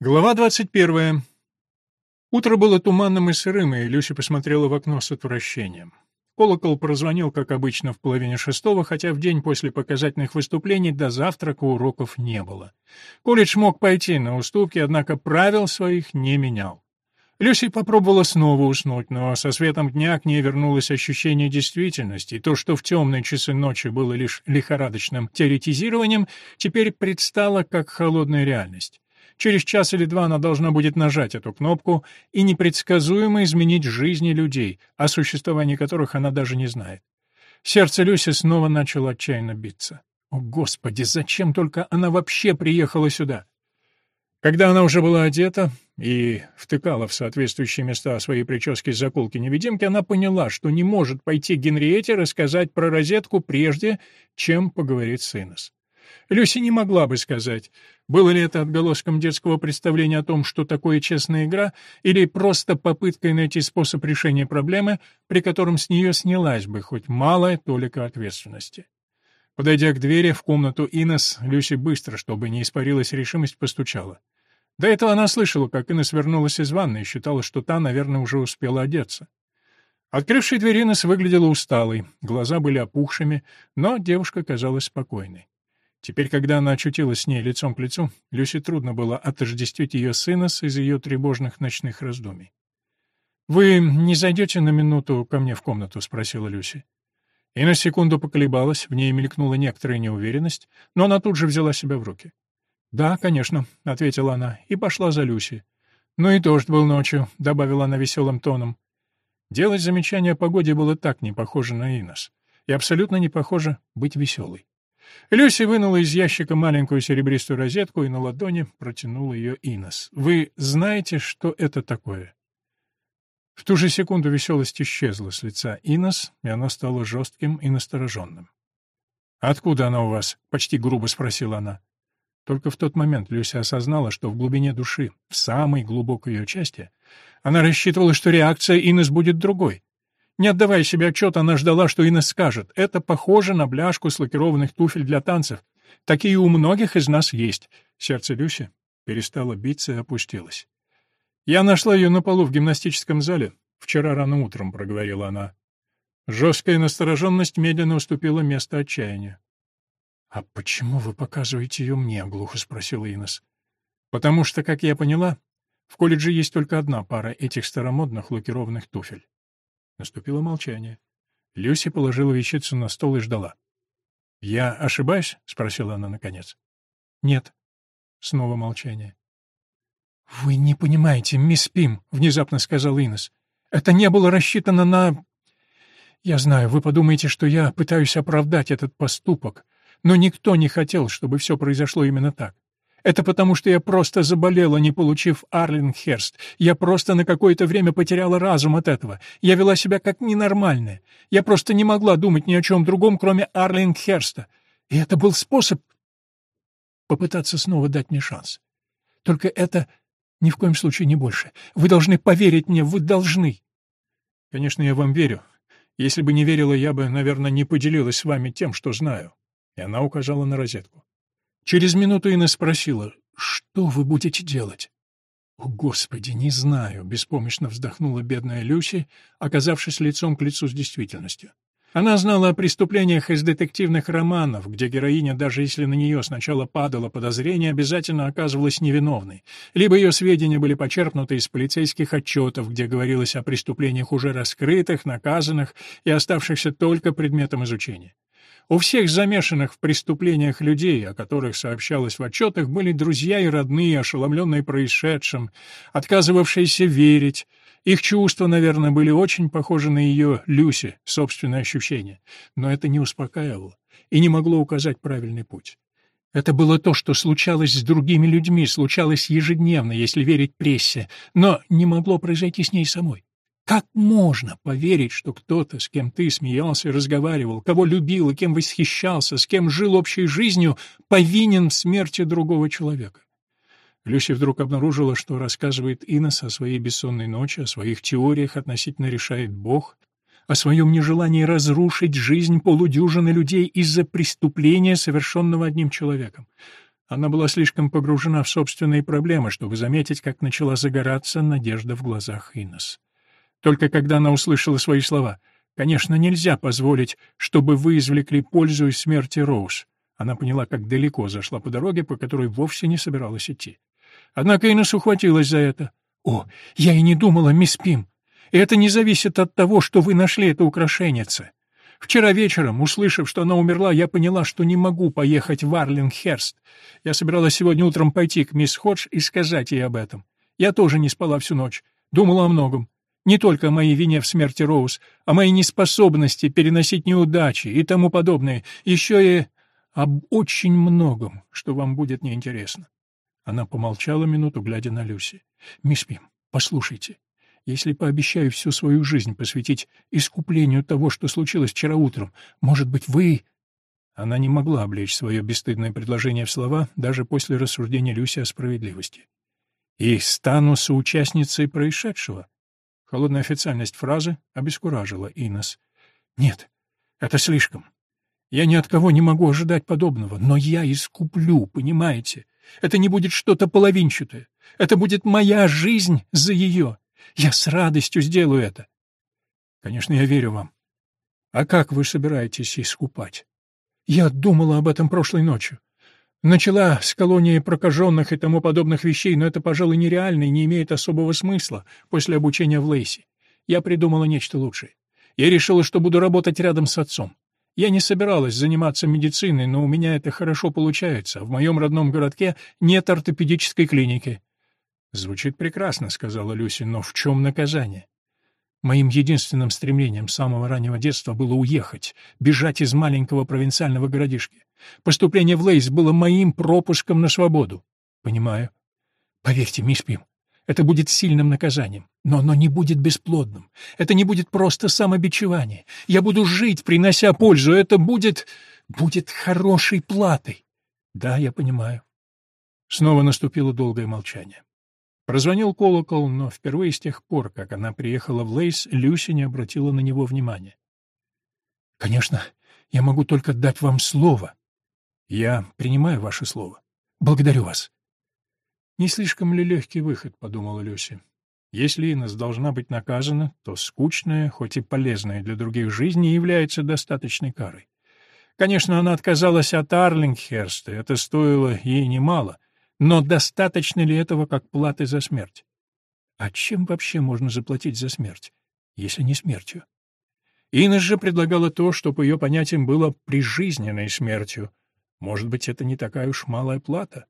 Глава 21. Утро было туманным и сырым, и Люся посмотрела в окно с отвращением. Колокол прозвонил, как обычно, в половине шестого, хотя в день после показательных выступлений до завтрака уроков не было. Колледж мог пойти на уступки, однако правил своих не менял. Люси попробовала снова уснуть, но со светом дня к ней вернулось ощущение действительности, и то, что в темные часы ночи было лишь лихорадочным теоретизированием, теперь предстало как холодная реальность. Через час или два она должна будет нажать эту кнопку и непредсказуемо изменить жизни людей, о существовании которых она даже не знает. Сердце Люси снова начало отчаянно биться. О, Господи, зачем только она вообще приехала сюда? Когда она уже была одета и втыкала в соответствующие места своей прически заколки-невидимки, она поняла, что не может пойти к Генриете рассказать про розетку прежде, чем поговорит с Инес. Люси не могла бы сказать, было ли это отголоском детского представления о том, что такое честная игра, или просто попыткой найти способ решения проблемы, при котором с нее снялась бы хоть малая толика ответственности. Подойдя к двери в комнату Инес, Люси быстро, чтобы не испарилась решимость, постучала. До этого она слышала, как Инес вернулась из ванной и считала, что та, наверное, уже успела одеться. Открывший дверь Инес выглядела усталой, глаза были опухшими, но девушка казалась спокойной. Теперь, когда она очутилась с ней лицом к лицу, Люси трудно было отождествить ее сына из ее тревожных ночных раздумий. «Вы не зайдете на минуту ко мне в комнату?» — спросила Люси. И на секунду поколебалась, в ней мелькнула некоторая неуверенность, но она тут же взяла себя в руки. «Да, конечно», — ответила она, и пошла за Люси. «Ну и дождь был ночью», — добавила она веселым тоном. Делать замечание о погоде было так не похоже на Инос, и абсолютно не похоже быть веселой. Люси вынула из ящика маленькую серебристую розетку и на ладони протянула ее Инос. «Вы знаете, что это такое?» В ту же секунду веселость исчезла с лица Инос, и оно стало жестким и настороженным. «Откуда она у вас?» — почти грубо спросила она. Только в тот момент Люся осознала, что в глубине души, в самой глубокой ее части, она рассчитывала, что реакция Инес будет другой. Не отдавая себе отчет, она ждала, что Инна скажет. Это похоже на бляшку с лакированных туфель для танцев. Такие у многих из нас есть. Сердце Люси перестало биться и опустилось. «Я нашла ее на полу в гимнастическом зале. Вчера рано утром», — проговорила она. Жесткая настороженность медленно уступила место отчаянию. «А почему вы показываете ее мне?» — глухо спросила Инес. «Потому что, как я поняла, в колледже есть только одна пара этих старомодных лакированных туфель. Наступило молчание. Люси положила вещицу на стол и ждала. «Я ошибаюсь?» — спросила она наконец. «Нет». Снова молчание. «Вы не понимаете, мисс Пим», — внезапно сказал Инес. «Это не было рассчитано на... Я знаю, вы подумаете, что я пытаюсь оправдать этот поступок, но никто не хотел, чтобы все произошло именно так. Это потому, что я просто заболела, не получив Арлингхерст. Я просто на какое-то время потеряла разум от этого. Я вела себя как ненормальная. Я просто не могла думать ни о чем другом, кроме Арлингхерста. И это был способ попытаться снова дать мне шанс. Только это ни в коем случае не больше. Вы должны поверить мне, вы должны. Конечно, я вам верю. Если бы не верила, я бы, наверное, не поделилась с вами тем, что знаю. И она указала на розетку. Через минуту Инна спросила, «Что вы будете делать?» «О, Господи, не знаю», — беспомощно вздохнула бедная Люси, оказавшись лицом к лицу с действительностью. Она знала о преступлениях из детективных романов, где героиня, даже если на нее сначала падало подозрение, обязательно оказывалась невиновной. Либо ее сведения были почерпнуты из полицейских отчетов, где говорилось о преступлениях уже раскрытых, наказанных и оставшихся только предметом изучения. У всех замешанных в преступлениях людей, о которых сообщалось в отчетах, были друзья и родные, ошеломленные происшедшим, отказывавшиеся верить. Их чувства, наверное, были очень похожи на ее, Люси, собственные ощущения. Но это не успокаивало и не могло указать правильный путь. Это было то, что случалось с другими людьми, случалось ежедневно, если верить прессе, но не могло произойти с ней самой. Как можно поверить, что кто-то, с кем ты смеялся и разговаривал, кого любил и кем восхищался, с кем жил общей жизнью, повинен в смерти другого человека? Люси вдруг обнаружила, что рассказывает Инес о своей бессонной ночи, о своих теориях относительно решает Бог, о своем нежелании разрушить жизнь полудюжины людей из-за преступления, совершенного одним человеком. Она была слишком погружена в собственные проблемы, чтобы заметить, как начала загораться надежда в глазах Инес. Только когда она услышала свои слова «Конечно, нельзя позволить, чтобы вы извлекли пользу из смерти Роуз», она поняла, как далеко зашла по дороге, по которой вовсе не собиралась идти. Однако Инес ухватилась за это. «О, я и не думала, мисс Пим. Это не зависит от того, что вы нашли это украшеннице. Вчера вечером, услышав, что она умерла, я поняла, что не могу поехать в Арлингхерст. Я собиралась сегодня утром пойти к мисс Ходж и сказать ей об этом. Я тоже не спала всю ночь. Думала о многом. Не только о моей вине в смерти Роуз, о моей неспособности переносить неудачи и тому подобное. Еще и об очень многом, что вам будет неинтересно. Она помолчала минуту, глядя на Люси. «Мисс Пим, послушайте, если пообещаю всю свою жизнь посвятить искуплению того, что случилось вчера утром, может быть, вы...» Она не могла облечь свое бесстыдное предложение в слова даже после рассуждения Люси о справедливости. «И стану соучастницей происшедшего». Холодная официальность фразы обескуражила Инес. «Нет, это слишком. Я ни от кого не могу ожидать подобного, но я искуплю, понимаете? Это не будет что-то половинчатое. Это будет моя жизнь за ее. Я с радостью сделаю это. Конечно, я верю вам. А как вы собираетесь искупать? Я думала об этом прошлой ночью. Начала с колонии прокаженных и тому подобных вещей, но это, пожалуй, нереально и не имеет особого смысла после обучения в Лейси. Я придумала нечто лучшее. Я решила, что буду работать рядом с отцом. Я не собиралась заниматься медициной, но у меня это хорошо получается. В моем родном городке нет ортопедической клиники. «Звучит прекрасно», — сказала Люси, — «но в чем наказание?» Моим единственным стремлением с самого раннего детства было уехать, бежать из маленького провинциального городишки. Поступление в Лейс было моим пропуском на свободу. Понимаю. Поверьте, мисс Пим, это будет сильным наказанием, но оно не будет бесплодным. Это не будет просто самобичевание. Я буду жить, принося пользу. Это будет... будет хорошей платой. Да, я понимаю. Снова наступило долгое молчание. Прозвонил колокол, но впервые с тех пор, как она приехала в Лейс, Люси не обратила на него внимания. «Конечно, я могу только дать вам слово. Я принимаю ваше слово. Благодарю вас». «Не слишком ли легкий выход?» — подумала Люси. «Если Инес должна быть наказана, то скучная, хоть и полезная для других жизнь не является достаточной карой. Конечно, она отказалась от Арлингхерста, это стоило ей немало — но достаточно ли этого как платы за смерть? А чем вообще можно заплатить за смерть, если не смертью? Инес же предлагала то, что по ее понятиям было прижизненной смертью. Может быть, это не такая уж малая плата?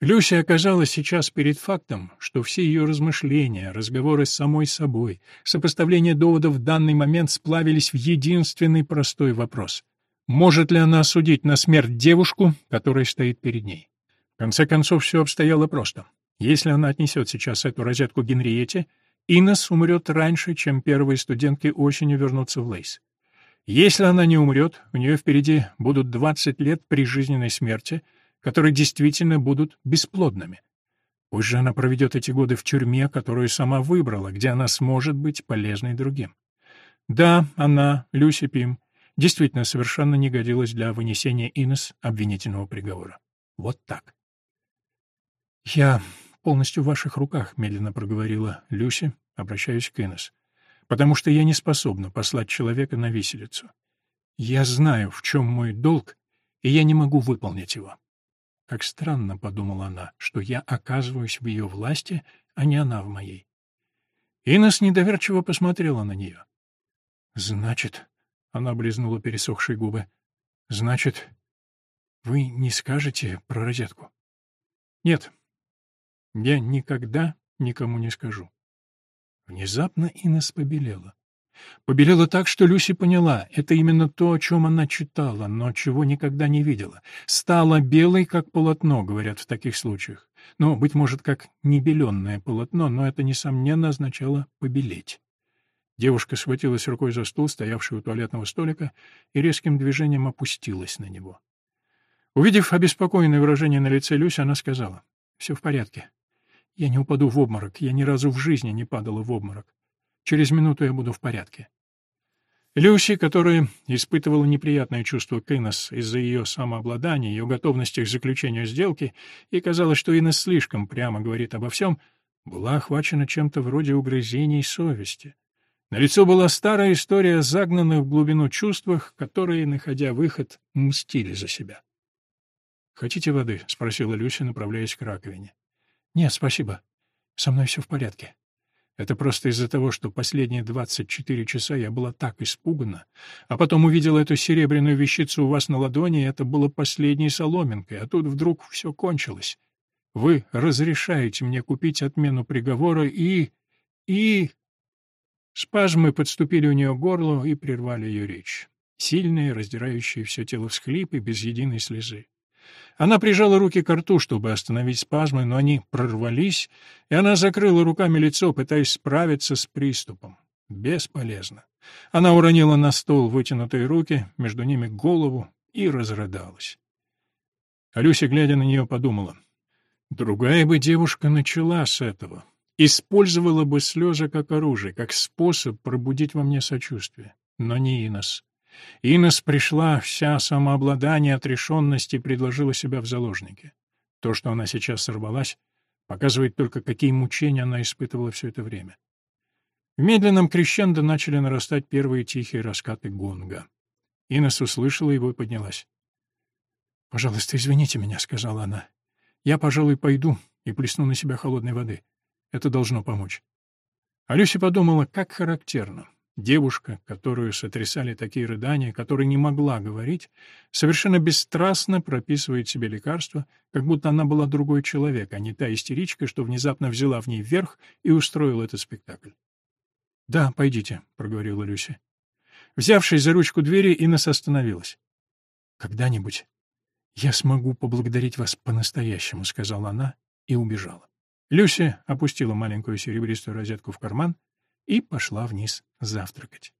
Люся оказалась сейчас перед фактом, что все ее размышления, разговоры с самой собой, сопоставление доводов в данный момент сплавились в единственный простой вопрос. Может ли она осудить на смерть девушку, которая стоит перед ней? Конце концов, все обстояло просто. Если она отнесет сейчас эту розетку Генриете, Инес умрет раньше, чем первые студентки осенью вернутся в Лейс. Если она не умрет, у нее впереди будут 20 лет прижизненной смерти, которые действительно будут бесплодными. Пусть же она проведет эти годы в тюрьме, которую сама выбрала, где она сможет быть полезной другим. Да, она, Люси Пим, действительно совершенно не годилась для вынесения Инес обвинительного приговора. Вот так. «Я полностью в ваших руках», — медленно проговорила Люси, обращаясь к Инес, «потому что я не способна послать человека на виселицу. Я знаю, в чем мой долг, и я не могу выполнить его». Как странно, — подумала она, — что я оказываюсь в ее власти, а не она в моей. Инес недоверчиво посмотрела на нее. «Значит...» — она облизнула пересохшие губы. «Значит, вы не скажете про розетку?» «Нет», я никогда никому не скажу. Внезапно Инес побелела. Побелела так, что Люси поняла, это именно то, о чем она читала, но чего никогда не видела. Стала белой, как полотно, говорят в таких случаях. Ну, быть может, как небеленное полотно, но это, несомненно, означало побелеть. Девушка схватилась рукой за стул, стоявший у туалетного столика, и резким движением опустилась на него. Увидев обеспокоенное выражение на лице Люси, она сказала, «Все в порядке. Я не упаду в обморок, я ни разу в жизни не падала в обморок. Через минуту я буду в порядке. Люси, которая испытывала неприятное чувство к Инес из-за ее самообладания, ее готовности к заключению сделки, и казалось, что Инес слишком прямо говорит обо всем, была охвачена чем-то вроде угрызений совести. На лицо была старая история о загнанных в глубину чувствах, которые, находя выход, мстили за себя. «Хотите воды?» — спросила Люся, направляясь к раковине. «Нет, спасибо. Со мной все в порядке». Это просто из-за того, что последние 24 часа я была так испугана, а потом увидела эту серебряную вещицу у вас на ладони, и это было последней соломинкой, а тут вдруг все кончилось. Вы разрешаете мне купить отмену приговора и... и... Спазмы подступили у нее к горлу и прервали ее речь. Сильные, раздирающие все тело всхлипы без единой слезы. Она прижала руки к рту, чтобы остановить спазмы, но они прорвались, и она закрыла руками лицо, пытаясь справиться с приступом. Бесполезно. Она уронила на стол вытянутые руки, между ними голову, и разрыдалась. А Люся, глядя на нее, подумала. Другая бы девушка начала с этого. Использовала бы слезы как оружие, как способ пробудить во мне сочувствие. Но не Инос. Инес пришла вся самообладание, отрешенность и предложила себя в заложники. То, что она сейчас сорвалась, показывает только, какие мучения она испытывала все это время. В медленном крещендо начали нарастать первые тихие раскаты гонга. Инес услышала его и поднялась. «Пожалуйста, извините меня», — сказала она. «Я, пожалуй, пойду и плесну на себя холодной воды. Это должно помочь». А Люся подумала, как характерно. Девушка, которую сотрясали такие рыдания, которая не могла говорить, совершенно бесстрастно прописывает себе лекарства, как будто она была другой человек, а не та истеричка, что внезапно взяла в ней верх и устроила этот спектакль. «Да, пойдите», — проговорила Люся. Взявшись за ручку двери, Инесс остановилась. «Когда-нибудь я смогу поблагодарить вас по-настоящему», — сказала она и убежала. Люся опустила маленькую серебристую розетку в карман — и пошла вниз завтракать.